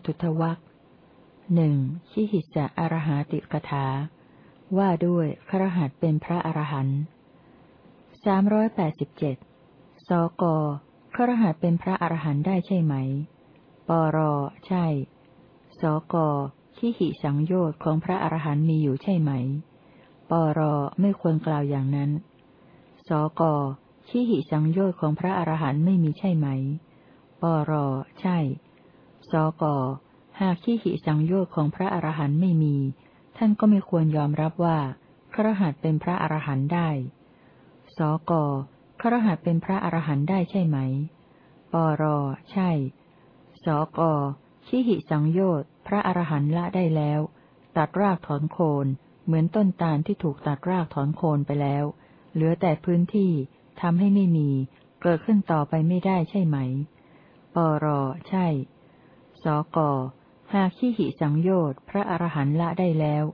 สี่จตุทวักหนึ่งชิหิสะอรหาติกถา ว่าด้วยครหัสเป็นพระอรหันต์สามร้อยแปดสิบเจ็ดสกครหัสเป็นพระอรหันต์ได้ใช่ไหม ปร ใช่ สกชิหิสังโยชน์ของพระอรหันต์มีอยู่ใช่ไหม ปร ไม่ควรกล่าวอย่างนั้น สกชิหิสังโยชน์ของพระอรหันต์ไม่มีใช่ไหม ปร ใช่ สก หากชิหิสังโยชน์ของพระอรหันต์ไม่มี ท่านก็ไม่ควรยอมรับว่าครหัสเป็นพระอรหันต์ได้ สก ครหัสเป็นพระอรหันต์ได้ใช่ไหม ปร ใช่ สกชิหิสังโยชน์พระอรหันต์ละได้แล้ว ตัดรากถอนโคน เหมือนต้นตาลที่ถูกตัดรากถอนโคนไปแล้ว เหลือแต่พื้นที่ทำให้ไม่มี เกิดขึ้นต่อไปไม่ได้ใช่ไหม ปร ใช่ สกหากขี้หิสังโยชน์พระอรหันต์ละได้แล้ว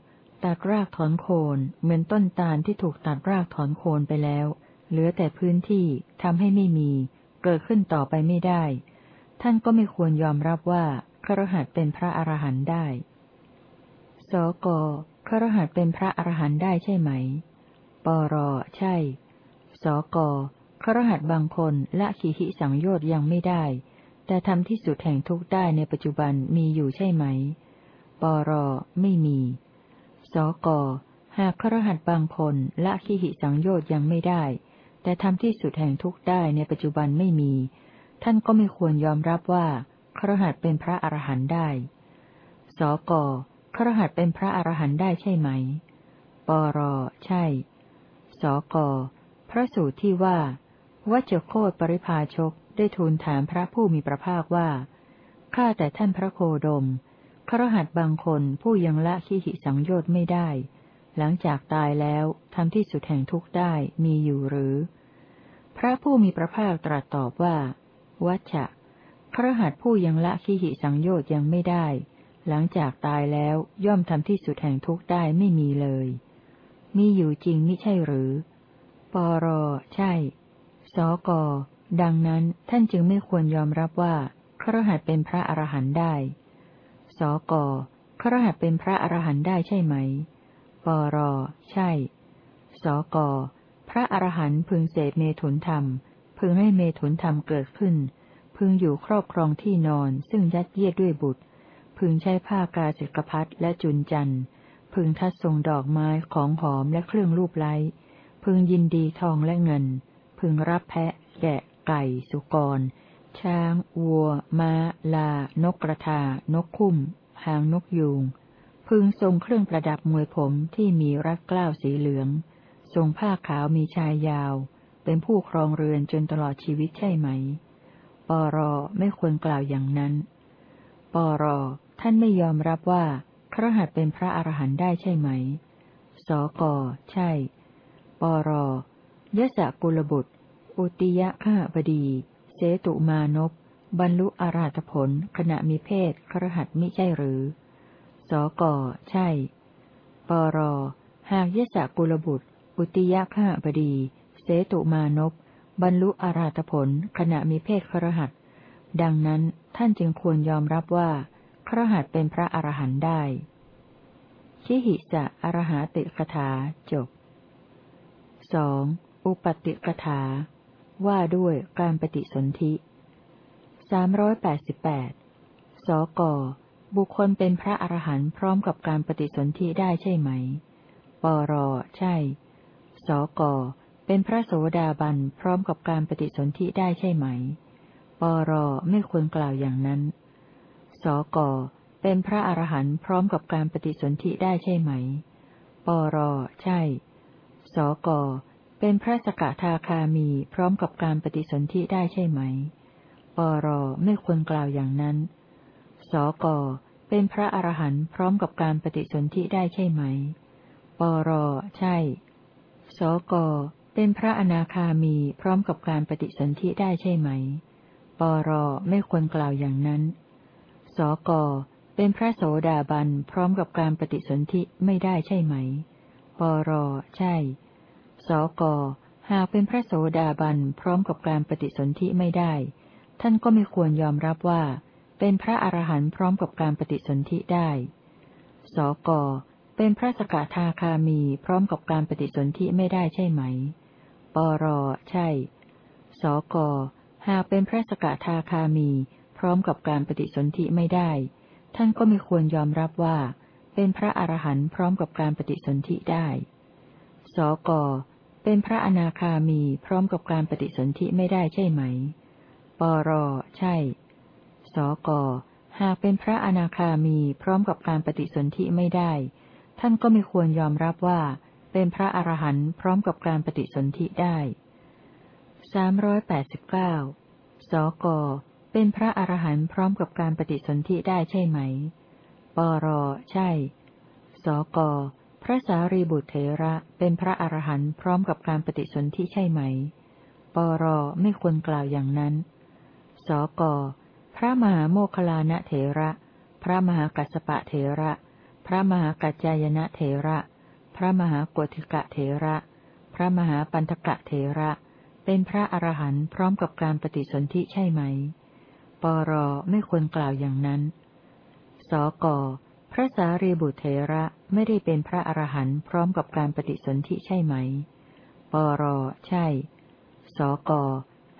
ตัดรากถอนโคนเหมือนต้นตาลที่ถูกตัดรากถอนโคนไปแล้ว เหลือแต่พื้นที่ทำให้ไม่มี เกิดขึ้นต่อไปไม่ได้ ท่านก็ไม่ควรยอมรับว่าครหัสเป็นพระอรหันต์ได้ สกครหัสเป็นพระอรหันต์ได้ใช่ไหม ปรใช่ สกครหัสบางคนละขีหิสังโยชน์ยังไม่ได้ แต่ทำที่สุดแห่งทุกข์ได้ในปัจจุบันมีอยู่ใช่ไหม ปรไม่มี สก หากครหัสบางคนละขีหิสังโยชน์ยังไม่ได้ แต่ทำที่สุดแห่งทุกข์ได้ในปัจจุบันไม่มี ท่านก็ไม่ควรยอมรับว่าครหัสเป็นพระอรหันต์ได้ สก ครหัสเป็นพระอรหันต์ได้ใช่ไหม ปร ใช่ สก พระสูตรที่ว่าวัจโคตปริภาชก ได้ทูลถามพระผู้มีพระภาคว่า ข้าแต่ท่านพระโคดม ครหัสบางคนผู้ยังละขีหิสังโยชน์ไม่ได้ หลังจากตายแล้วทำที่สุดแห่งทุกข์ได้มีอยู่หรือ พระผู้มีพระภาคตรัสตอบว่า วัชชะครหัสผู้ยังละขีหิสังโยชน์ยังไม่ได้ หลังจากตายแล้วย่อมทำที่สุดแห่งทุกข์ได้ไม่มีเลย มีอยู่จริงไม่ใช่หรือ ปรใช่ สก ดังนั้นท่านจึงไม่ควรยอมรับว่าครหัสเป็นพระอรหันต์ได้ สกครหัสเป็นพระอรหันต์ได้ใช่ไหม ปร ใช่ สก พระอรหันต์พึงเสพเมถุนธรรม พึงให้เมถุนธรรมเกิดขึ้น พึงอยู่ครอบครองที่นอนซึ่งยัดเยียดด้วยบุตร พึงใช้ผ้ากาศิกพัดและจุนจัน พึงทัดทรงดอกไม้ของหอมและเครื่องรูปไล้ พึงยินดีทองและเงิน พึงรับแพะ แกะ ไก่ สุกร ช้าง วัว ม้า ลา นกกระทา นกคุ้ม หางนกยูง พึงทรงเครื่องประดับมวยผมที่มีรัดเกล้าสีเหลือง ทรงผ้าขาวมีชายยาว เป็นผู้ครองเรือนจนตลอดชีวิตใช่ไหม ปรไม่ควรกล่าวอย่างนั้น ปรท่านไม่ยอมรับว่าครหัสเป็นพระอรหันต์ได้ใช่ไหม สก ใช่ ปรยะสะกุลบุตร อุติยะข้าบดี เสตุมานพบรรลุอาราธผลขณะมีเพศครหัสมิใช่หรือ สกใช่ ปร หากยศกุลบุตร อุติยะข้าบดี เสตุมานพบรรลุอาราธผลขณะมีเพศครหัส ดังนั้นท่านจึงควรยอมรับว่าครหัสเป็นพระอรหันต์ได้ ชิหิสะอรหาติกถาจบสองอุปติกถา ว่าด้วยการปฏิสนธิสามร้อยแปดสิบแปดสก บุคคลเป็นพระอรหันต์พร้อมกับการปฏิสนธิได้ใช่ไหม ปร ใช่ สก เป็นพระโสดาบันพร้อมกับการปฏิสนธิได้ใช่ไหม ปร ไม่ควรกล่าวอย่างนั้น สก เป็นพระอรหันต์พร้อมกับการปฏิสนธิได้ใช่ไหม ปร ใช่ สก เป็นพระสกทาคามีพร้อมกับการปฏิสนธิได้ใช่ไหม ปรไม่ควรกล่าวอย่างนั้น สกเป็นพระอรหันต์พร้อมกับการปฏิสนธิได้ใช่ไหม ปรใช่ สกเป็นพระอนาคามีพร้อมกับการปฏิสนธิได้ใช่ไหม ปรไม่ควรกล่าวอย่างนั้น สกเป็นพระโสดาบันพร้อมกับการปฏิสนธิไม่ได้ใช่ไหม ปรใช่ สก หากเป็นพระโสดาบันพร้อมกับการปฏิสนธิไม่ได้ ท่านก็ไม่ควรยอมรับว่า เป็นพระอรหันต์พร้อมกับการปฏิสนธิได้ สก เป็นพระสกทาคามีพร้อมกับการปฏิสนธิไม่ได้ใช่ไหม ปรใช่ สก หากเป็นพระสกทาคามี พร้อมกับการปฏิสนธิไม่ได้ ท่านก็ไม่ควรยอมรับว่า เป็นพระอรหันต์พร้อมกับการปฏิสนธิได้สก เป็นพระอนาคามีพร้อมกับการปฏิสนธิไม่ได้ใช่ไหม ปร ใช่ สก หากเป็นพระอนาคามีพร้อมกับการปฏิสนธิไม่ได้ ท่านก็ไม่ควรยอมรับว่า เป็นพระอรหันต์พร้อมกับการปฏิสนธิได้สามร้อยแปดสิบเก้าสก เป็นพระอรหันต์พร้อมกับการปฏิสนธิได้ใช่ไหม ปร ใช่ สก พระสารีบุตรเถระเป็นพระอรหันต์พร้อมกับการปฏิสนธิใช่ไหม ปรไม่ควรกล่าวอย่างนั้น สก พระมหาโมคลานะเถระ พระมหากัสปะเถระ พระมหากัจจายนะเถระ พระมหากวทิกะเถระ พระมหาปันทกะเถระ เป็นพระอรหันต์พร้อมกับการปฏิสนธิใช่ไหม ปรไม่ควรกล่าวอย่างนั้น สก ระสารีบุตรเถระไม่ได้เป็นพระอรหันต์พร้อมกับการปฏิสนธิใช่ไหม ปรใช่ สก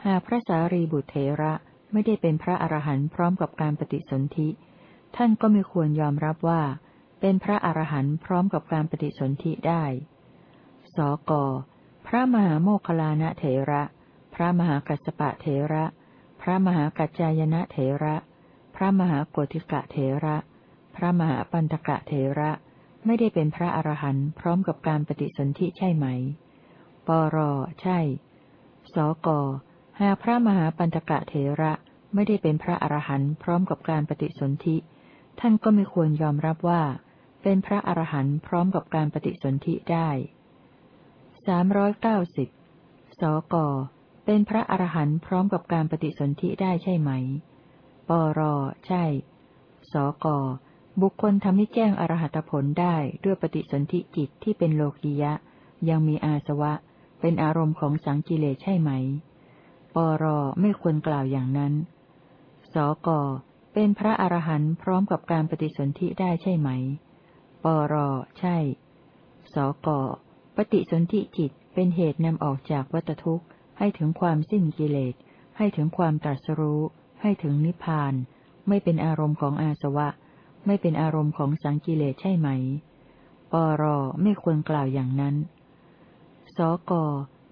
หากพระสารีบุตรเถระไม่ได้เป็นพระอรหันต์พร้อมกับการปฏิสนธิ ท่านก็ไม่ควรยอมรับว่า เป็นพระอรหันต์พร้อมกับการปฏิสนธิได้ สก พระมหาโมคคลานะเถระ พระมหากัสสปะเถระ พระมหากัจจายนะเถระ พระมหากติกะเถระ พระมหาปันตกะเถระไม่ได้เป็นพระอรหันต์พร้อมกับการปฏิสนธิใช่ไหม ปรใช่ สก หากพระมหาปันตกะเถระไม่ได้เป็นพระอรหันต์พร้อมกับการปฏิสนธิ ท่านก็ไม่ควรยอมรับว่า เป็นพระอรหันต์พร้อมกับการปฏิสนธิได้สามร้อยเก้าสิบสก เป็นพระอรหันต์พร้อมกับการปฏิสนธิได้ใช่ไหม ปรใช่ สก บุคคลทำให้แจ้งอรหัตผลได้ด้วยปฏิสนธิจิตที่เป็นโลกียะ ยังมีอาสวะ เป็นอารมณ์ของสังกิเลใช่ไหม ปรไม่ควรกล่าวอย่างนั้น สกเป็นพระอรหันต์พร้อมกับการปฏิสนธิได้ใช่ไหม ปรใช่ สกปฏิสนธิจิตเป็นเหตุนำออกจากวัฏทุกข์ ให้ถึงความสิ้นกิเลส ให้ถึงความตรัสรู้ ให้ถึงนิพพาน ไม่เป็นอารมณ์ของอาสวะ ไม่เป็นอารมณ์ของสังกิเลสใช่ไหม ปรไม่ควรกล่าวอย่างนั้น สก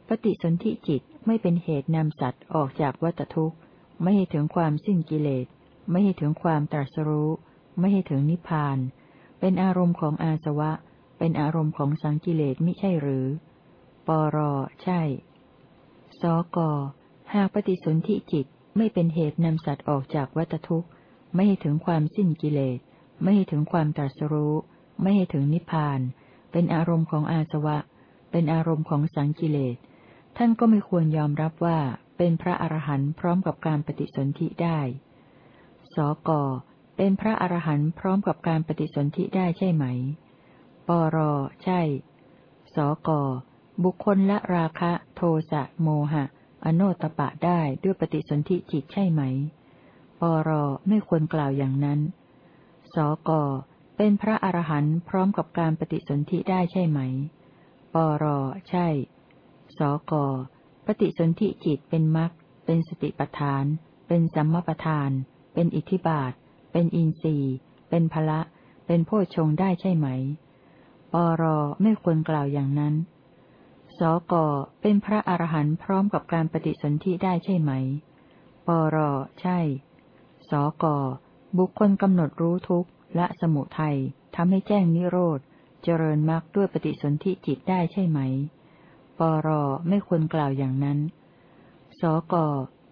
ปฏิสนธิจิตไม่เป็นเหตุนำสัตว์ออกจากวัฏทุกข์ ไม่ให้ถึงความสิ้นกิเลส ไม่ให้ถึงความตรัสรู้ ไม่ให้ถึงนิพพาน เป็นอารมณ์ของอาสวะ เป็นอารมณ์ของสังกิเลสมิใช่หรือ ปรใช่ สกหากปฏิสนธิจิตไม่เป็นเหตุนำสัตว์ออกจากวัฏทุกข์ ไม่ให้ถึงความสิ้นกิเลส ไม่ให้ถึงความตรัสรู้ ไม่ให้ถึงนิพพาน เป็นอารมณ์ของอาสวะ เป็นอารมณ์ของสังกิเลส ท่านก็ไม่ควรยอมรับว่าเป็นพระอรหันต์พร้อมกับการปฏิสนธิได้ สก เป็นพระอรหันต์พร้อมกับการปฏิสนธิได้ใช่ไหม ปร ใช่ สก บุคคลละราคะ โทสะ โมหะ อโนตปะได้ด้วยปฏิสนธิจิตใช่ไหม ปร ไม่ควรกล่าวอย่างนั้น สก เป็นพระอรหันต์พร้อมกับการปฏิสนธิได้ใช่ไหม ปร ใช่ สก ปฏิสนธิจิตเป็นมรรค เป็นสติปัฏฐาน เป็นสัมมาปัฏฐาน เป็นอิทธิบาท เป็นอินทรีย์ เป็นพละ เป็นโพชฌงได้ใช่ไหม ปร ไม่ควรกล่าวอย่างนั้น สก เป็นพระอรหันต์พร้อมกับการปฏิสนธิได้ใช่ไหม ปร ใช่ สก บุคคลกำหนดรู้ทุกข์ละสมุทัยทำให้แจ้งนิโรธ เจริญมรรคด้วยปฏิสนธิจิตได้ใช่ไหม ปรไม่ควรกล่าวอย่างนั้น สก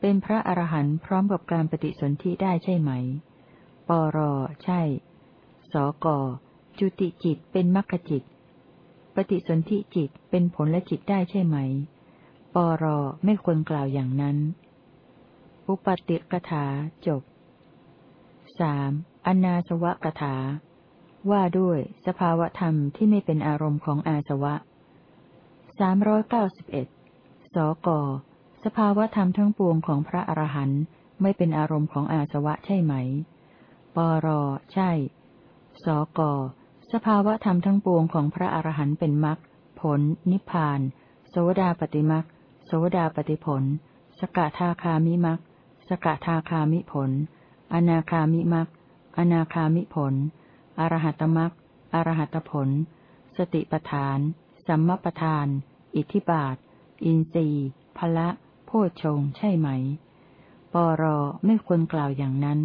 เป็นพระอรหันต์พร้อมกับการปฏิสนธิได้ใช่ไหม ปรใช่ สกจุติจิตเป็นมรรคจิต ปฏิสนธิจิตเป็นผลและจิตได้ใช่ไหม ปรไม่ควรกล่าวอย่างนั้น อุปติกถาจบ สามอนาสวะกถา ว่าด้วยสภาวธรรมที่ไม่เป็นอารมณ์ของอาสวะสามร้อยเก้าสิบเอ็ดสก สภาวธรรมทั้งปวงของพระอรหันต์ไม่เป็นอารมณ์ของอาสวะใช่ไหม ปร ใช่ สก สภาวธรรมทั้งปวงของพระอรหันต์เป็นมรรค ผล นิพพาน โสดาปฏิมรรค โสดาปฏิผล สกทาคามิมรรค สกทาคามิผล อนาคามิมรรคอนาคามิผล อรหัตมรรคอรหัตผล สติปทาน สัมมปทาน อิทธิบาท อินทรีย์พละโพชงใช่ไหม ปรไม่ควรกล่าวอย่างนั้น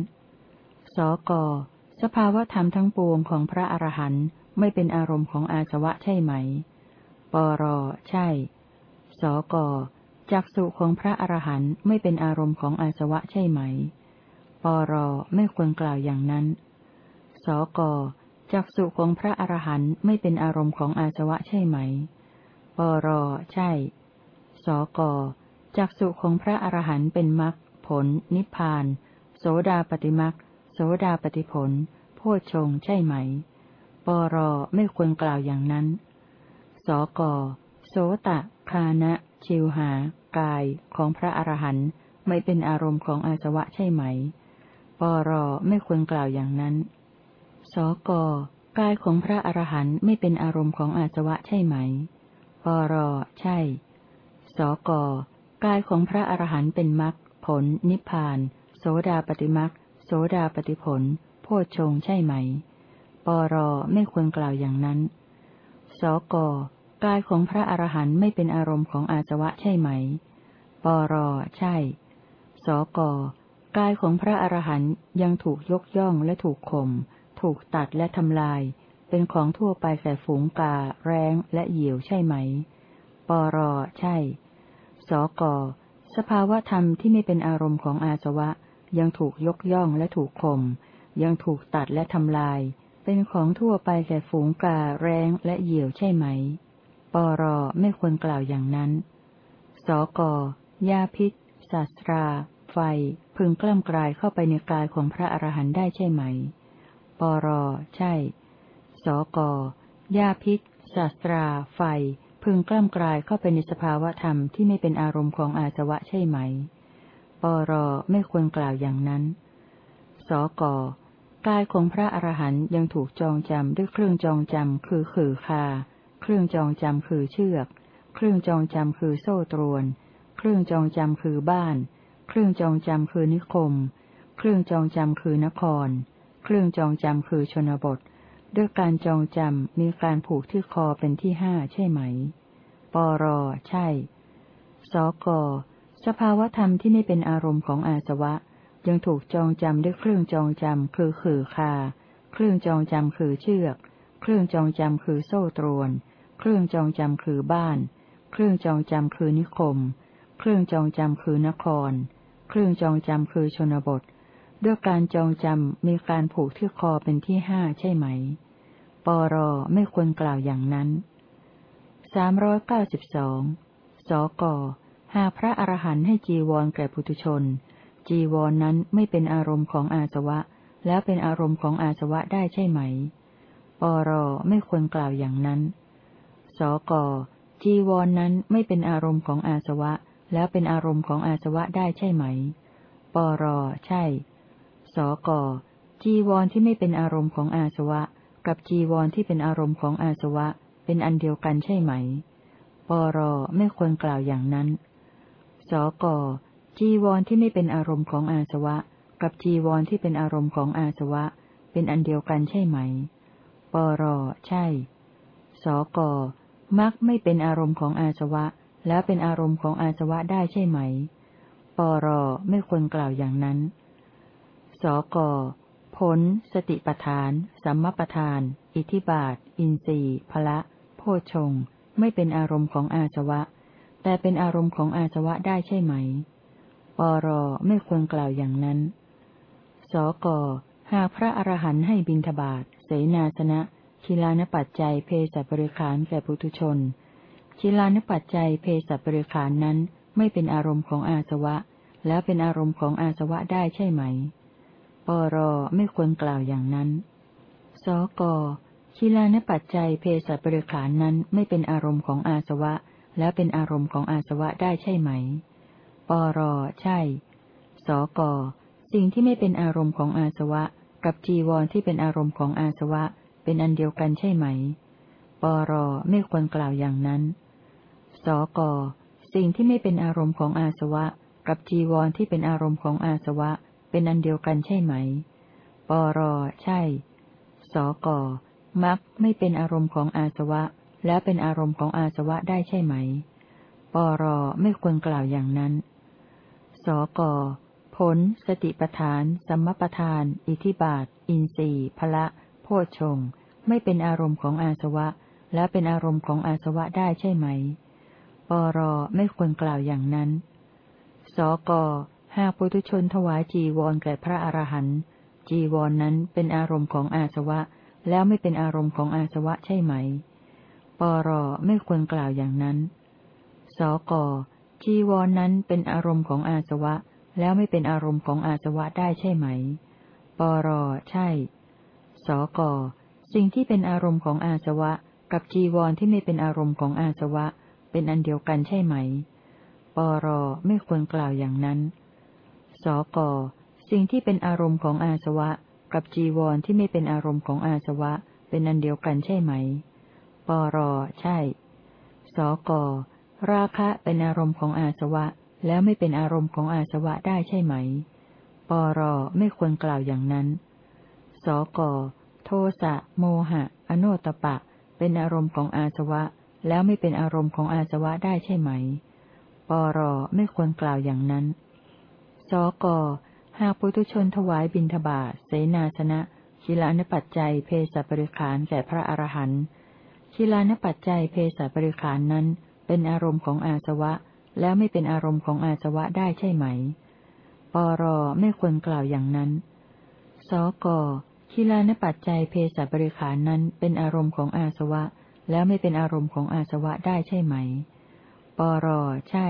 สก สภาวธรรมทั้งปวงของพระอรหันต์ไม่เป็นอารมณ์ของอาสวะใช่ไหม ปรใช่ สกจักสุของพระอรหันต์ไม่เป็นอารมณ์ของอาสวะใช่ไหม ปรไม่ควรกล่าวอย่างนั้น สกจักสุของพระอรหันต์ไม่เป็นอารมณ์ของอาสวะใช่ไหม ปรใช่ สกจักสุของพระอรหันต์เป็นมรรคผล นิพพาน โสดาปฏิมรรคโสดาปฏิผลโพชงใช่ไหม ปรไม่ควรกล่าวอย่างนั้น สกโสตะคานะชิวหากายของพระอรหันต์ไม่เป็นอารมณ์ของอาสวะใช่ไหม ปรไม่ควรกล่าวอย่างนั้น สกกายของพระอรหันต์ไม่เป็นอารมณ์ของอาสวะใช่ไหม ปรใช่ สกกายของพระอรหันต์เป็นมรรคผล นิพพาน โสดาปฏิมรรคโสดาปฏิผล โพชงใช่ไหม ปรไม่ควรกล่าวอย่างนั้น สกกายของพระอรหันต์ไม่เป็นอารมณ์ของอาสวะใช่ไหม ปรใช่ สก กายของพระอรหันต์ยังถูกยกย่องและถูกข่ม ถูกตัดและทำลาย เป็นของทั่วไปแก่ฝูงกา แร้ง และเหยี่ยวใช่ไหม ปร ใช่ สก สภาวะธรรมที่ไม่เป็นอารมณ์ของอาสวะ ยังถูกยกย่องและถูกข่ม ยังถูกตัดและทำลาย เป็นของทั่วไปแก่ฝูงกา แร้ง และเหยี่ยวใช่ไหม ปร ไม่ควรกล่าวอย่างนั้น สก ยาพิษศาสตรา ไฟพึงกล้ำกลายเข้าไปในกายของพระอรหันต์ได้ใช่ไหม ปร ใช่ สกยาพิษศาสตรา ไฟ พึงกล้ำกลายเข้าไปในสภาวะธรรมที่ไม่เป็นอารมณ์ของอาสวะใช่ไหม ปร ไม่ควรกล่าวอย่างนั้น สกกายของพระอรหันต์ยังถูกจองจำด้วยเครื่องจองจำคือขือคา เครื่องจองจำคือเชือก เครื่องจองจำคือโซ่ตรวน เครื่องจองจำคือบ้าน เครื่องจองจำคือนิคม เครื่องจองจำคือนคร เครื่องจองจำคือชนบท ด้วยการจองจำมีการผูกที่คอเป็นที่ห้าใช่ไหม ปร ใช่ สก สภาวธรรมที่ไม่เป็นอารมณ์ของอาสวะ ยังถูกจองจำด้วยเครื่องจองจำคือขือคา เครื่องจองจำคือเชือก เครื่องจองจำคือโซ่ตรวน เครื่องจองจำคือบ้าน เครื่องจองจำคือนิคม เครื่องจองจำคือนคร เครื่องจองจำคือชนบท ด้วยการจองจำมีการผูกที่คอเป็นที่ห้าใช่ไหม ปรไม่ควรกล่าวอย่างนั้นสามร้อยเก้าสิบสองสกหากพระอรหันต์ให้จีวรแก่ปุถุชน จีวรนนั้นไม่เป็นอารมณ์ของอาสวะ แล้วเป็นอารมณ์ของอาสวะได้ใช่ไหม ปรไม่ควรกล่าวอย่างนั้น สกจีวรนนั้นไม่เป็นอารมณ์ของอาสวะ แล้วเป็นอารมณ์ของอาสวะได้ใช่ไหม ปร ใช่ สก จีวรที่ไม่เป็นอารมณ์ของอาสวะ กับจีวรที่เป็นอารมณ์ของอาสวะ เป็นอันเดียวกันใช่ไหม ปร ไม่ควรกล่าวอย่างนั้น สก จีวรที่ไม่เป็นอารมณ์ของอาสวะ กับจีวรที่เป็นอารมณ์ของอาสวะ เป็นอันเดียวกันใช่ไหม ปร ใช่ สกมักไม่เป็นอารมณ์ของอาสวะ แล้วเป็นอารมณ์ของอาสวะได้ใช่ไหม ปรไม่ควรกล่าวอย่างนั้น สกผล สติปทาน สัมมปทาน อิทิบาท อินทรีย์พละ โพชง ไม่เป็นอารมณ์ของอาสวะ แต่เป็นอารมณ์ของอาสวะได้ใช่ไหม ปรไม่ควรกล่าวอย่างนั้น สกหากพระอรหันต์ให้บินทบาทเสนาสนะ คิลานปัจจัย เพศบริขารแก่ปุถุชน คิลานปัจจัยเพศบริขารนั้นไม่เป็นอารมณ์ของอาสวะ แล้วเป็นอารมณ์ของอาสวะได้ใช่ไหม ปรไม่ควรกล่าวอย่างนั้น สกคิลานปัจจัยเพศบริขารนั้นไม่เป็นอารมณ์ของอาสวะ แล้วเป็นอารมณ์ของอาสวะได้ใช่ไหม ปรใช่ สกสิ่งที่ไม่เป็นอารมณ์ของอาสวะ กับจีวรที่เป็นอารมณ์ของอาสวะ เป็นอันเดียวกันใช่ไหม ปรไม่ควรกล่าวอย่างนั้น สก สิ่งที่ไม่เป็นอารมณ์ของอาสวะ กับจีวรที่เป็นอารมณ์ของอาสวะ เป็นอันเดียวกันใช่ไหม ปร ใช่ สก มักไม่เป็นอารมณ์ของอาสวะ แล้วเป็นอารมณ์ของอาสวะได้ใช่ไหม ปร ไม่ควรกล่าวอย่างนั้น สก ผล สติปทาน สัมมปทาน อิทิบาท อินทรีย์พละ โพชง ไม่เป็นอารมณ์ของอาสวะ และเป็นอารมณ์ของอาสวะได้ใช่ไหม ปรไม่ควรกล่าวอย่างนั้น สกหากปุถุชนถวายจีวรแก่พระอรหันต์จีวรนนั้นเป็นอารมณ์ของอาสวะ แล้วไม่เป็นอารมณ์ของอาสวะใช่ไหม ปรไม่ควรกล่าวอย่างนั้น สกจีวรนนั้นเป็นอารมณ์ของอาสวะ แล้วไม่เป็นอารมณ์ของอาสวะได้ใช่ไหม ปรใช่ สกสิ่งที่เป็นอารมณ์ของอาสวะ กับจีวรที่ไม่เป็นอารมณ์ของอาสวะ เป็นอันเดียวกันใช่ไหม ปรไม่ควรกล่าวอย่างนั้น สกสิ่งที่เป็นอารมณ์ของอาสวะ กับจีวรที่ไม่เป็นอารมณ์ของอาสวะ เป็นอันเดียวกันใช่ไหม ปรใช่ สกราคะเป็นอารมณ์ของอาสวะ แล้วไม่เป็นอารมณ์ของอาสวะได้ใช่ไหม ปรไม่ควรกล่าวอย่างนั้น สกโทสะ โมหะ อโนตปะ เป็นอารมณ์ของอาสวะ แล้วไม่เป็นอารมณ์ของอาสวะได้ใช่ไหม ปรไม่ควรกล่าวอย่างนั้น สก หากปุถุชนถวายบิณฑบาตเสนาสนะชิลานปัจจัยเพศบริขารแก่พระอรหันต์ชิลานปัจจัยเพศบริขารนั้น เป็นอารมณ์ของอาสวะ แล้วไม่เป็นอารมณ์ของอาสวะได้ใช่ไหม ปรไม่ควรกล่าวอย่างนั้น สกคิลานปัจจัยเพศบริขารนั้นเป็นอารมณ์ของอาสวะ แล้วไม่เป็นอารมณ์ของอาสวะได้ใช่ไหม ปรใช่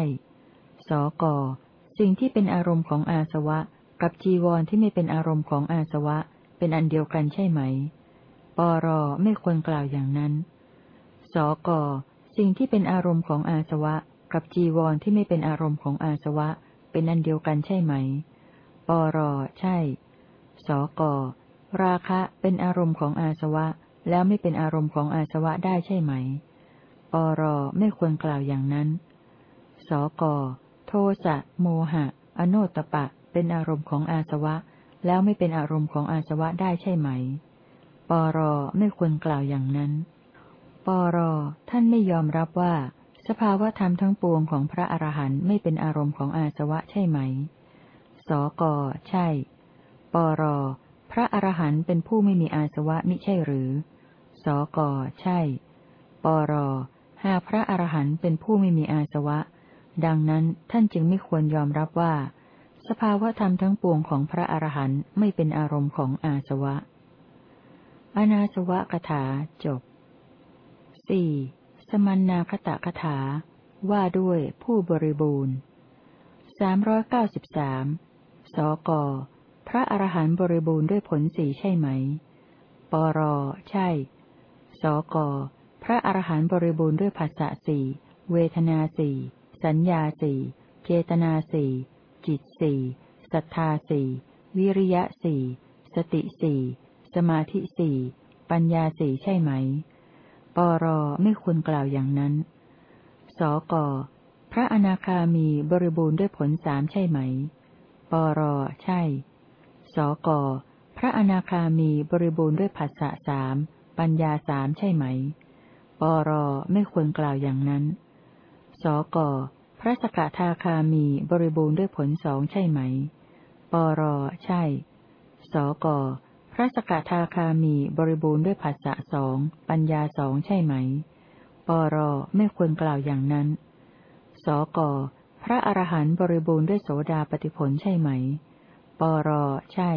สกสิ่งที่เป็นอารมณ์ของอาสวะ กับจีวรที่ไม่เป็นอารมณ์ของอาสวะ เป็นอันเดียวกันใช่ไหม ปรไม่ควรกล่าวอย่างนั้น สกสิ่งที่เป็นอารมณ์ของอาสวะ กับจีวรที่ไม่เป็นอารมณ์ของอาสวะ เป็นอันเดียวกันใช่ไหม ปรใช่ สกราคะเป็นอารมณ์ของอาสวะ แล้วไม่เป็นอารมณ์ของอาสวะได้ใช่ไหม ปรไม่ควรกล่าวอย่างนั้น สก โทสะ โมหะ อโนตปะ เป็นอารมณ์ของอาสวะ แล้วไม่เป็นอารมณ์ของอาสวะได้ใช่ไหม ปรไม่ควรกล่าวอย่างนั้น ปรท่านไม่ยอมรับว่า สภาวธรรมทั้งปวงของพระอรหันต์ไม่เป็นอารมณ์ของอาสวะใช่ไหม สก ใช่ ปรพระอรหันต์เป็นผู้ไม่มีอาสวะมิใช่หรือ สก ใช่ ปร หากพระอรหันต์เป็นผู้ไม่มีอาสวะ ดังนั้นท่านจึงไม่ควรยอมรับว่า สภาวธรรมทั้งปวงของพระอรหันต์ไม่เป็นอารมณ์ของอาสวะ อนาสวะกถาจบสี่สมันนาคตะคถา ว่าด้วยผู้บริบูรณ์สามร้อยเก้าสิบสามสก พระอรหันต์บริบูรณ์ด้วยผลสีใช่ไหม ปร ใช่ สก พระอรหันต์บริบูรณ์ด้วยภาษาสี่ เวทนาสี่ สัญญาสี่ เจตนาสี่ จิตสี่ศรัทธาสี่วิริยะสี่สติสี่สมาธิสี่ปัญญาสี่ใช่ไหม ปรไม่ควรกล่าวอย่างนั้น สก พระอนาคามีบริบูรณ์ด้วยผลสามใช่ไหม ปรใช่ สก พระอนาคามีบริบูรณ์ด้วยผัสสะสาม ปัญญาสามใช่ไหม ปรไม่ควรกล่าวอย่างนั้น สกพระสกทาคามีบริบูรณ์ด้วยผลสองใช่ไหม ปรใช่ สกพระสกทาคามีบริบูรณ์ด้วยภาษะสองปัญญาสองใช่ไหม ปรไม่ควรกล่าวอย่างนั้น สกพระอรหันต์บริบูรณ์ด้วยโสดาปฏิผลใช่ไหม ปรใช่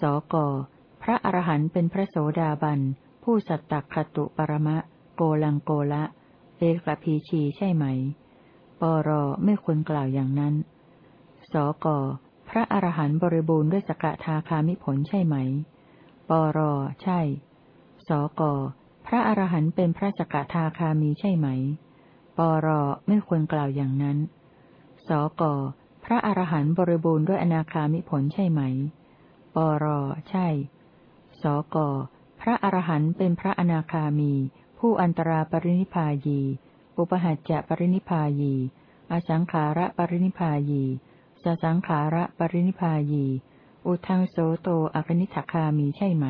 สกพระอรหันต์เป็นพระโสดาบัน ผู้สัตตคตุปรมะ โกลังโกละ เอกพีชีใช่ไหม ปรไม่ควรกล่าวอย่างนั้น สกพระอรหันต์บริบูรณ์ด้วยสกทาคามิผลใช่ไหม ปรใช่ สกพระอรหันต์เป็นพระสกทาคามีใช่ไหม ปรไม่ควรกล่าวอย่างนั้น สกพพระอรหันต์บริบูรณ์ด้วยอนาคามิผลใช่ไหม ปรใช่ สก พระอรหันต์เป็นพระอนาคามี ผู้อันตราปรินิพายี อุปหัจจะปรินิพายี อสังขาระปรินิพายีสสังขาระปรินิพายี อุทังโสโตอคนิทคามีใช่ไหม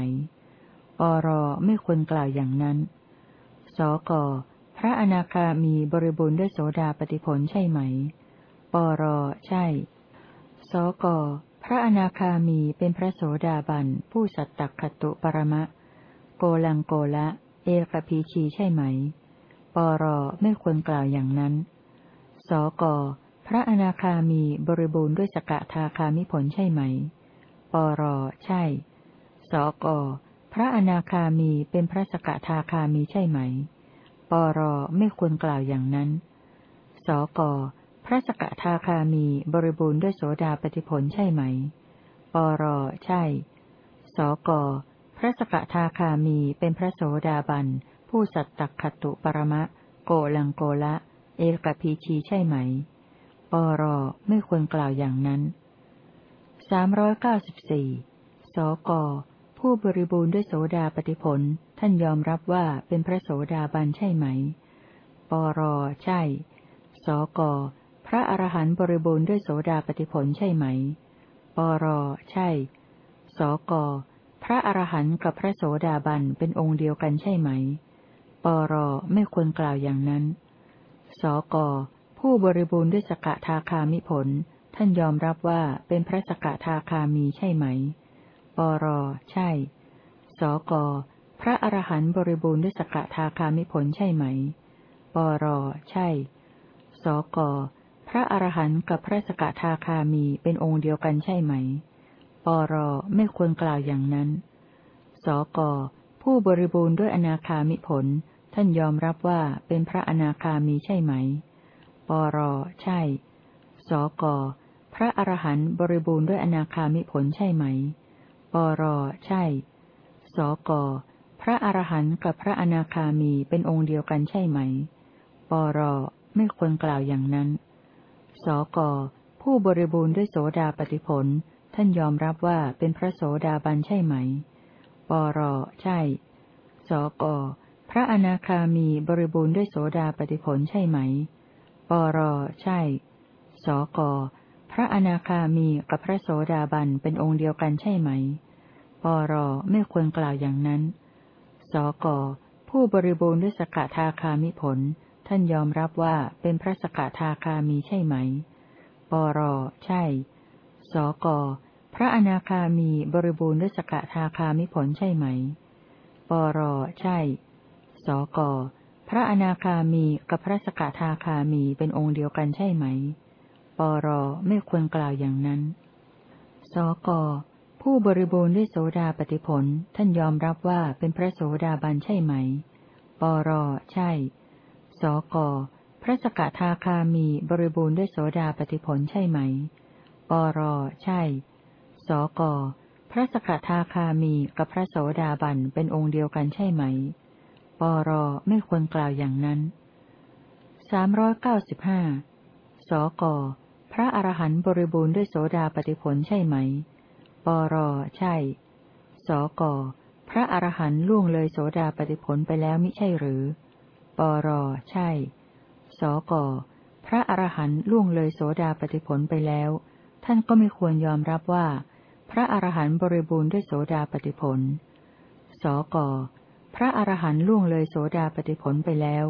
ปรไม่ควรกล่าวอย่างนั้น สกพระอนาคามีบริบูรณ์ด้วยโสดาปฏิผลใช่ไหม ปรใช่ สกพระอนาคามีเป็นพระโสดาบันผู้สัตตคตุปรมะ กลังโกละ เอกพีชีใช่ไหม ปรไม่ควรกล่าวอย่างนั้น สกพระอนาคามีบริบูรณ์ด้วยสกทาคามิผลใช่ไหม ปรใช่ สกพระอนาคามีเป็นพระสกทาคามีใช่ไหม ปรไม่ควรกล่าวอย่างนั้น สกพระสกทาคามีบริบูรณ์ด้วยโสดาปฏิผลใช่ไหม ปรใช่ สก ระสกทาคามีเป็นพระโสดาบัน ผู้สัตตคตุปรมะ โกลังโกละ เอกพีชีใช่ไหม ปรไม่ควรกล่าวอย่างนั้นสามร้อยเก้าสิบสี่สก ผู้บริบูรณ์ด้วยโสดาปฏิผล ท่านยอมรับว่าเป็นพระโสดาบันใช่ไหม ปรใช่ สก พระอรหันต์บริบูรณ์ด้วยโสดาปฏิผลใช่ไหม ปรใช่ สก พระอรหันต์กับพระโสดาบันเป็นองค์เดียวกันใช่ไหม ปรไม่ควรกล่าวอย่างนั้น สกผู้บริบูรณ์ด้วยสกทาคามิผล ท่านยอมรับว่าเป็นพระสกทาคามีใช่ไหม ปรใช่ สกพระอรหันต์บริบูรณ์ด้วยสกทาคามิผลใช่ไหม ปรใช่ สกพระอรหันต์กับพระสกทาคามีเป็นองค์เดียวกันใช่ไหม ปรไม่ควรกล่าวอย่างนั้น สกผู้บริบูรณ์ด้วยอนาคามิผล ท่านยอมรับว่าเป็นพระอนาคามีใช่ไหม ปรใช่ สกพระอรหันต์บริบูรณ์ด้วยอนาคามิผลใช่ไหม ปรใช่ สกพระอรหันต์กับพระอนาคามีเป็นองค์เดียวกันใช่ไหม ปรไม่ควรกล่าวอย่างนั้น สกผู้บริบูรณ์ด้วยโสดาปฏิผล ท่านยอมรับว่าเป็นพระโสดาบันใช่ไหม ปร ใช่ สก พระอนาคามีบริบูรณ์ด้วยโสดาปฏิผลใช่ไหม ปร ใช่ สก พระอนาคามีกับพระโสดาบันเป็นองค์เดียวกันใช่ไหม ปร ไม่ควรกล่าวอย่างนั้น สก ผู้บริบูรณ์ด้วยสกทาคามิผล ท่านยอมรับว่าเป็นพระสกทาคามีใช่ไหม ปร ใช่ สก พระอนาคามีบริบูรณ์ด้วยสกทาคามิผลใช่ไหม ปรใช่ สก พระอนาคามีกับพระสกทาคามีเป็นองค์เดียวกันใช่ไหม ปรไม่ควรกล่าวอย่างนั้น สก ผู้บริบูรณ์ด้วยโสดาปฏิผลท่านยอมรับว่าเป็นพระโสดาบันใช่ไหม ปรใช่ สก พระสกทาคามีบริบูรณ์ด้วยโสดาปฏิผลใช่ไหม ปรใช่ สก พระสกทาคามีกับพระโสดาบันเป็นองค์เดียวกันใช่ไหม ปรไม่ควรกล่าวอย่างนั้นสามร้อยเก้าสิบห้าสก พระอรหันต์บริบูรณ์ด้วยโสดาปฏิผลใช่ไหม ปรใช่ สก พระอรหันต์ล่วงเลยโสดาปฏิผลไปแล้วมิใช่หรือ ปรใช่ สก พระอรหันต์ล่วงเลยโสดาปฏิผลไปแล้ว ท่านก็ไม่ควรยอมรับว่า พระอรหันต์บริบูรณ์ด้วยโสดาปฏิผล สก พระอรหันต์ล่วงเลยโสดาปฏิผลไปแล้ว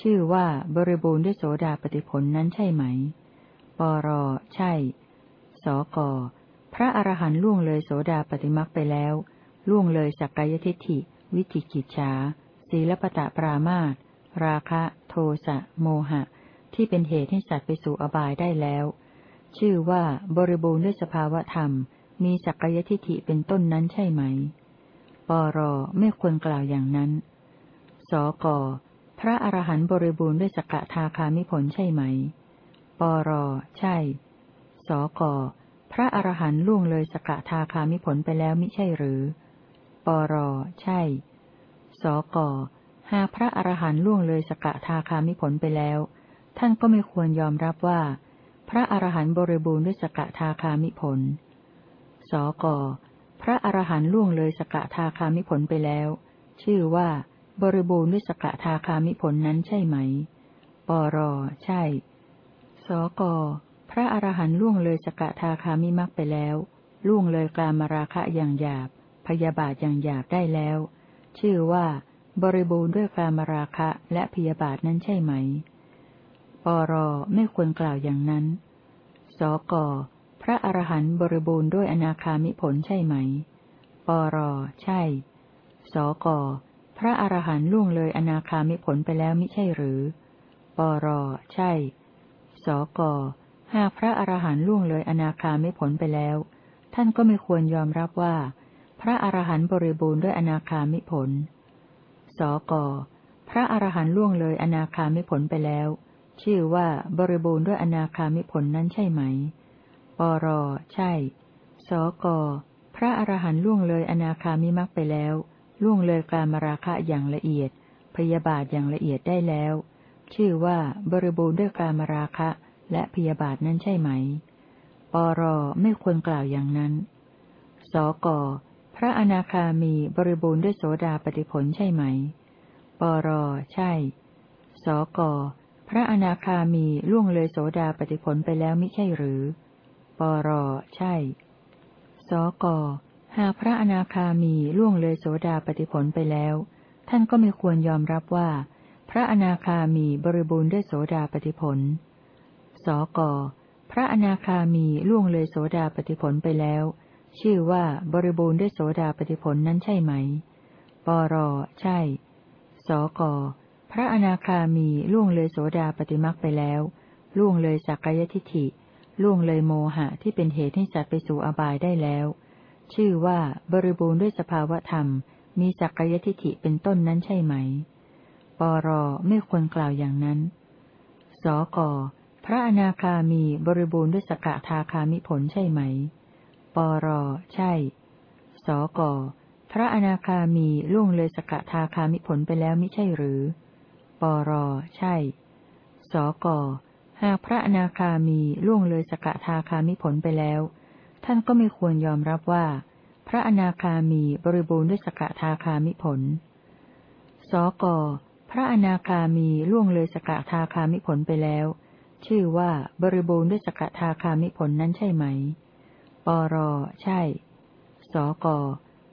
ชื่อว่าบริบูรณ์ด้วยโสดาปฏิผลนั้นใช่ไหม ปร ใช่ สก พระอรหันต์ล่วงเลยโสดาปฏิมักไปแล้ว ล่วงเลยสักกายทิฏฐิ วิจิกิจฉาศีลปตะปรามาตราคะ โทสะ โมหะ ที่เป็นเหตุให้สัตว์ไปสู่อบายได้แล้ว ชื่อว่าบริบูรณ์ด้วยสภาวะธรรม มีสักกายทิฏฐิเป็นต้นนั้นใช่ไหม ปรไม่ควรกล่าวอย่างนั้น สกพระอรหันต์บริบูรณ์ด้วยสกทาคามิผลใช่ไหม ปรใช่ สกพระอรหันต์ล่วงเลยสกทาคามิผลไปแล้วมิใช่หรือ ปรใช่ สกหากพระอรหันต์ล่วงเลยสกทาคามิผลไปแล้ว ท่านก็ไม่ควรยอมรับว่า พระอรหันต์บริบูรณ์ด้วยสกทาคามิผล สก พระอรหันต์ล่วงเลยสกทาคามิผลไปแล้ว ชื่อว่า บริบูรณ์ด้วยสกทาคามิผลนั้นใช่ไหม ปร ใช่ สก พระอรหันต์ล่วงเลยสกทาคามิมักไปแล้ว ล่วงเลยกามราคะอย่างหยาบ พยาบาทอย่างหยาบได้แล้ว ชื่อว่า บริบูรณ์ด้วยกามราคะและพยาบาทนั้นใช่ไหม ปร ไม่ควรกล่าวอย่างนั้น สก พระอรหันต์บริบูรณ์ด้วยอนาคามิผลใช่ไหม ปร ใช่ สก พระอรหันต์ล่วงเลยอนาคามิผลไปแล้วมิใช่หรือ ปร ใช่ สก หากพระอรหันต์ล่วงเลยอนาคามิผลไปแล้ว ท่านก็ไม่ควรยอมรับว่า พระอรหันต์บริบูรณ์ด้วยอนาคามิผล สก พระอรหันต์ล่วงเลยอนาคามิผลไปแล้ว ชื่อว่าบริบูรณ์ด้วยอนาคามิผลนั้นใช่ไหม ปร ใช่ สก พระอรหันต์ล่วงเลยอนาคามิมักไปแล้ว ล่วงเลยกามราคะอย่างละเอียด พยาบาทอย่างละเอียดได้แล้ว ชื่อว่าบริบูรณ์ด้วยกามราคะ และพยาบาทนั้นใช่ไหม ปร ไม่ควรกล่าวอย่างนั้น สก พระอนาคามีบริบูรณ์ด้วยโสดาปฏิผลใช่ไหม ปร ใช่ สก พระอนาคามีล่วงเลยโสดาปฏิผลไปแล้วมิใช่หรือ ปรใช่ สก หากพระอนาคามีล่วงเลยโสดาปฏิผลไปแล้ว ท่านก็ไม่ควรยอมรับว่า พระอนาคามีบริบูรณ์ด้วยโสดาปฏิผล สก พระอนาคามีล่วงเลยโสดาปฏิผลไปแล้ว ชื่อว่าบริบูรณ์ด้วยโสดาปฏิผลนั้นใช่ไหม ปร ใช่ สก พระอนาคามีล่วงเลยโสดาปฏิมักไปแล้ว ล่วงเลยสักกายทิฐิ ล่วงเลยโมหะที่เป็นเหตุให้สัตว์ไปสู่อบายได้แล้ว ชื่อว่าบริบูรณ์ด้วยสภาวธรรม มีสักกายทิฐิเป็นต้นนั้นใช่ไหม ปรไม่ควรกล่าวอย่างนั้น สกพระอนาคามีบริบูรณ์ด้วยสกทาคามิผลใช่ไหม ปรใช่ สกพระอนาคามีล่วงเลยสกทาคามิผลไปแล้วมิใช่หรือ ปรใช่ สก หากพระอนาคามีล่วงเลยสกทาคามิผลไปแล้ว ท่านก็ไม่ควรยอมรับว่า พระอนาคามีบริบูรณ์ด้วยสกทาคามิผล สก พระอนาคามีล่วงเลยสกทาคามิผลไปแล้ว ชื่อว่าบริบูรณ์ด้วยสกทาคามิผลนั้นใช่ไหม ปร ใช่ สก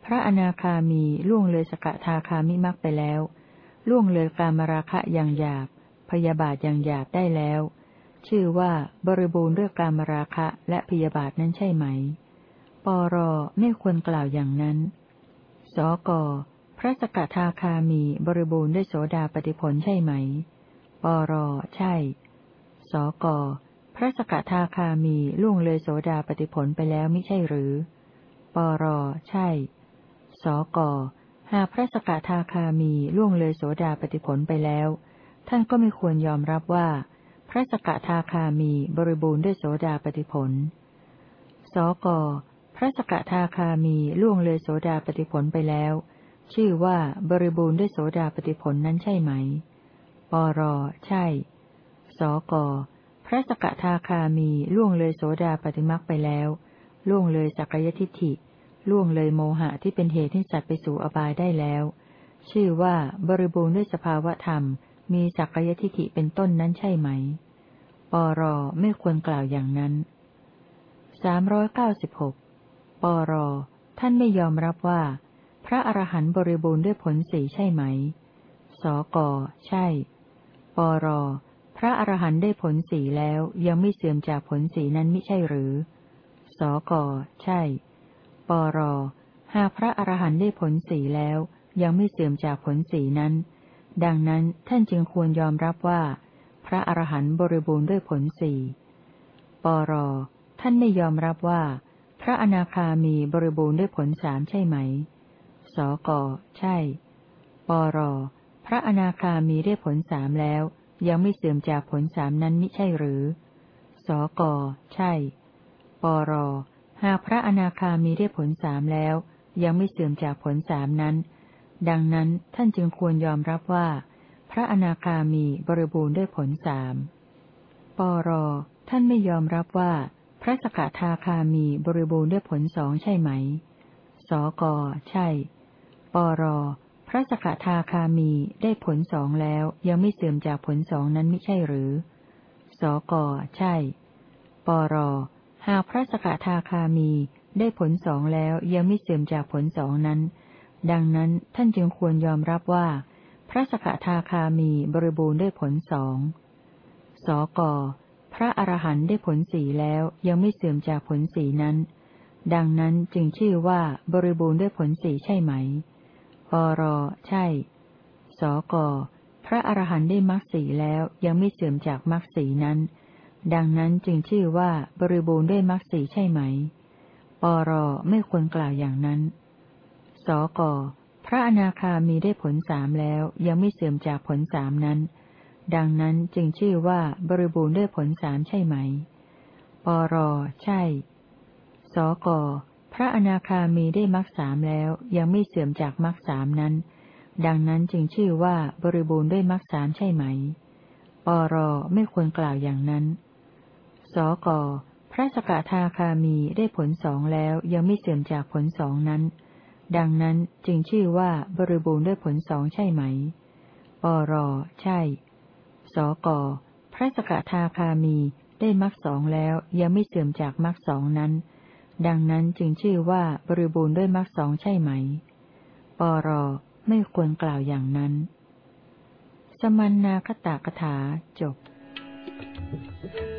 พระอนาคามีล่วงเลยสกทาคามิมักไปแล้ว ล่วงเลยการมราคะอย่างหยาบ พยาบาทอย่างหยาบได้แล้ว ชื่อว่าบริบูรณ์ด้วยกามราคะและพยาบาทนั้นใช่ไหม ปรไม่ควรกล่าวอย่างนั้น สกพระสกทาคามีบริบูรณ์ด้วยโสดาปฏิผลใช่ไหม ปรใช่ สกพระสกทาคามีล่วงเลยโสดาปฏิผลไปแล้วมิใช่หรือ ปรใช่ สกหากพระสกทาคามีล่วงเลยโสดาปฏิผลไปแล้ว ท่านก็ไม่ควรยอมรับว่า พระสกทาคามีบริบูรณ์ด้วยโสดาปฏิผล สก พระสกทาคามีล่วงเลยโสดาปฏิผลไปแล้ว ชื่อว่าบริบูรณ์ด้วยโสดาปฏิผลนั้นใช่ไหม ปร ใช่ สก พระสกทาคามีล่วงเลยโสดาปฏิมักไปแล้ว ล่วงเลยสักยทิฏฐิ ล่วงเลยโมหะที่เป็นเหตุให้สัตว์ไปสู่อบายได้แล้ว ชื่อว่าบริบูรณ์ด้วยสภาวธรรม มีสักยทิฏฐิเป็นต้นนั้นใช่ไหม ปรไม่ควรกล่าวอย่างนั้นสามร้อยเก้าสิบหกปรท่านไม่ยอมรับว่า พระอรหันต์บริบูรณ์ด้วยผลสีใช่ไหม สก ใช่ ปร พระอรหันต์ได้ผลสีแล้วยังไม่เสื่อมจากผลสีนั้นไม่ใช่หรือ สก ใช่ ปร หากพระอรหันต์ได้ผลสีแล้วยังไม่เสื่อมจากผลสีนั้น ดังนั้นท่านจึงควรยอมรับว่า พระอรหันต์บริบูรณ์ด้วยผลสี่ปรท่านไม่ยอมรับว่า พระอนาคามีบริบูรณ์ด้วยผลสามใช่ไหม สก ใช่ ปร พระอนาคามีได้ผลสามแล้ว ยังไม่เสื่อมจากผลสามนั้นมิใช่หรือ สก ใช่ ปร หากพระอนาคามีได้ผลสามแล้ว ยังไม่เสื่อมจากผลสามนั้น ดังนั้นท่านจึงควรยอมรับว่า พระอนาคามีบริบูรณ์ด้วยผลสาม ปร ท่านไม่ยอมรับว่า พระสกทาคามีบริบูรณ์ด้วยผลสองใช่ไหม สก ใช่ ปร พระสกทาคามีได้ผลสองแล้วยังไม่เสื่อมจากผลสองนั้นไม่ใช่หรือ สก ใช่ ปร หากพระสกทาคามีได้ผลสองแล้วยังไม่เสื่อมจากผลสองนั้น ดังนั้นท่านจึงควรยอมรับว่า พระสกทาคามีบริบูรณ์ด้วยผลสอง สก พระอรหันต์ได้ผลสีแล้วยังไม่เสื่อมจากผลสีนั้น ดังนั้นจึงชื่อว่าบริบูรณ์ด้วยผลสีใช่ไหม ปร ใช่ สก พระอรหันต์ได้มรรคสีแล้วยังไม่เสื่อมจากมรรคสีนั้น ดังนั้นจึงชื่อว่าบริบูรณ์ด้วยมรรคสีใช่ไหม ปร ไม่ควรกล่าวอย่างนั้น สกพระอนาคามีได้ผลสามแล้วยังไม่เสื่อมจากผลสามนั้น ดังนั้นจึงชื่อว่าบริบูรณ์ด้วยผลสามใช่ไหม ปรใช่ สกพระอนาคามีได้มรรคสามแล้วยังไม่เสื่อมจากมรรคสามนั้น ดังนั้นจึงชื่อว่าบริบูรณ์ด้วยมรรคสามใช่ไหม ปรไม่ควรกล่าวอย่างนั้น สกพระสกทาคามีได้ผลสองแล้วยังไม่เสื่อมจากผลสองนั้น ดังนั้นจึงชื่อว่าบริบูรณ์ด้วยผลสองใช่ไหม ปร ใช่ สก พระสกทาคามีได้มรรคสองแล้วยังไม่เสื่อมจากมรรคสองนั้น ดังนั้นจึงชื่อว่าบริบูรณ์ด้วยมรรคสองใช่ไหม ปร ไม่ควรกล่าวอย่างนั้น สมันนาคตากถาจบ Thank you.